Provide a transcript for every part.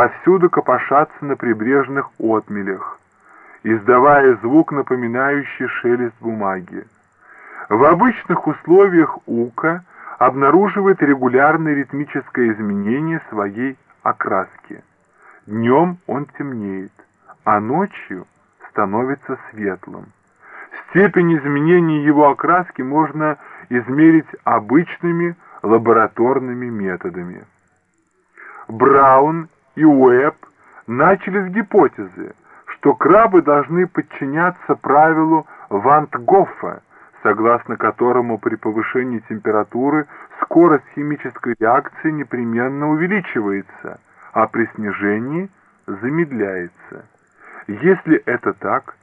повсюду копошатся на прибрежных отмелях, издавая звук, напоминающий шелест бумаги. В обычных условиях ука обнаруживает регулярное ритмическое изменение своей окраски. Днем он темнеет, а ночью становится светлым. Степень изменения его окраски можно измерить обычными лабораторными методами. Браун и Уэбб начали с гипотезы, что крабы должны подчиняться правилу Вант-Гоффа, согласно которому при повышении температуры скорость химической реакции непременно увеличивается, а при снижении замедляется. Если это так,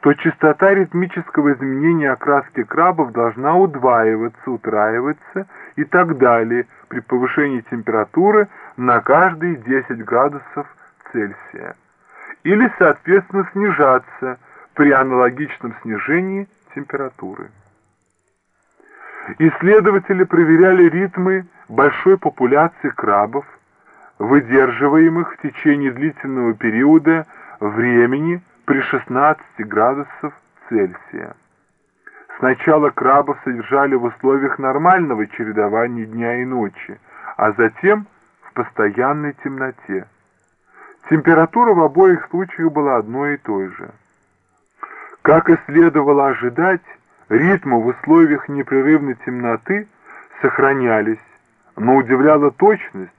то частота ритмического изменения окраски крабов должна удваиваться, утраиваться и так далее при повышении температуры на каждые 10 градусов Цельсия. Или, соответственно, снижаться при аналогичном снижении температуры. Исследователи проверяли ритмы большой популяции крабов, выдерживаемых в течение длительного периода времени при 16 градусов Цельсия. Сначала крабов содержали в условиях нормального чередования дня и ночи, а затем в постоянной темноте. Температура в обоих случаях была одной и той же. Как и следовало ожидать, ритмы в условиях непрерывной темноты сохранялись, но удивляла точность,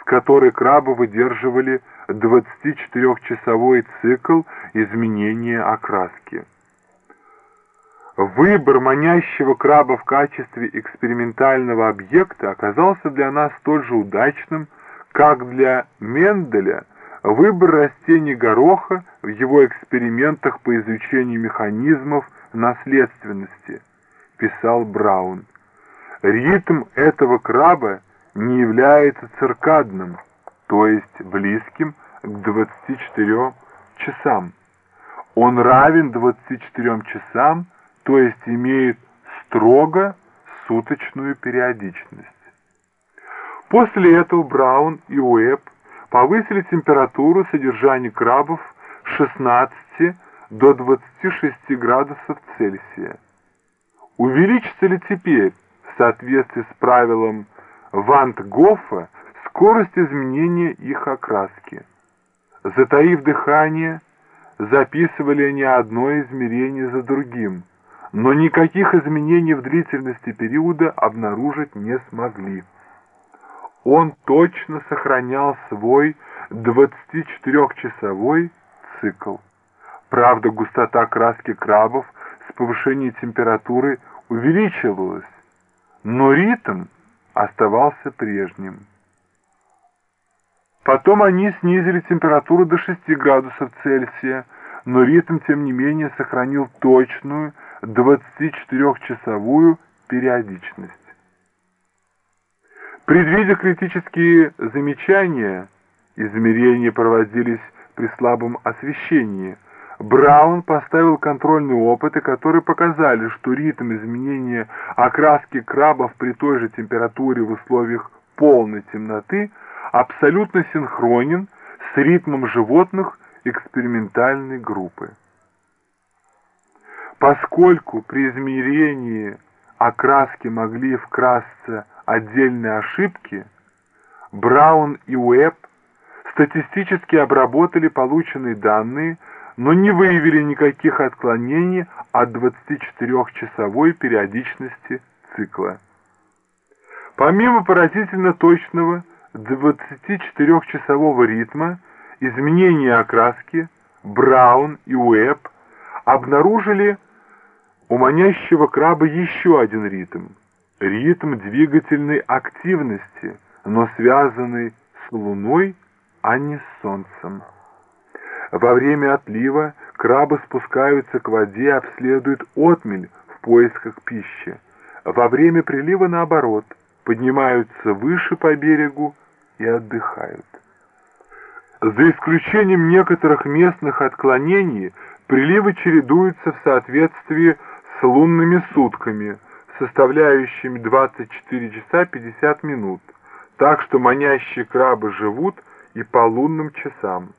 с которой крабы выдерживали 24-часовой цикл изменения окраски. Выбор манящего краба в качестве экспериментального объекта оказался для нас столь же удачным, как для Менделя выбор растений гороха в его экспериментах по изучению механизмов наследственности, писал Браун. Ритм этого краба не является циркадным, то есть близким к 24 часам. Он равен 24 часам, то есть имеет строго суточную периодичность. После этого Браун и Уэбб повысили температуру содержания крабов с 16 до 26 градусов Цельсия. Увеличится ли теперь, в соответствии с правилом Вант-Гоффа, скорость изменения их окраски? Затаив дыхание, записывали они одно измерение за другим, но никаких изменений в длительности периода обнаружить не смогли. Он точно сохранял свой 24-часовой цикл. Правда, густота краски крабов с повышением температуры увеличивалась, но ритм оставался прежним. Потом они снизили температуру до 6 градусов Цельсия, но ритм, тем не менее, сохранил точную 24-часовую периодичность. Предвидя критические замечания, измерения проводились при слабом освещении, Браун поставил контрольные опыты, которые показали, что ритм изменения окраски крабов при той же температуре в условиях полной темноты – абсолютно синхронен с ритмом животных экспериментальной группы. Поскольку при измерении окраски могли вкрасться отдельные ошибки, Браун и Уэбб статистически обработали полученные данные, но не выявили никаких отклонений от 24-часовой периодичности цикла. Помимо поразительно точного 24-часового ритма изменения окраски Браун и Уэбб обнаружили у манящего краба еще один ритм. Ритм двигательной активности, но связанный с Луной, а не с Солнцем. Во время отлива крабы спускаются к воде и обследуют отмель в поисках пищи. Во время прилива, наоборот, поднимаются выше по берегу и отдыхают. За исключением некоторых местных отклонений, приливы чередуются в соответствии с лунными сутками, составляющими 24 часа 50 минут, так что манящие крабы живут и по лунным часам.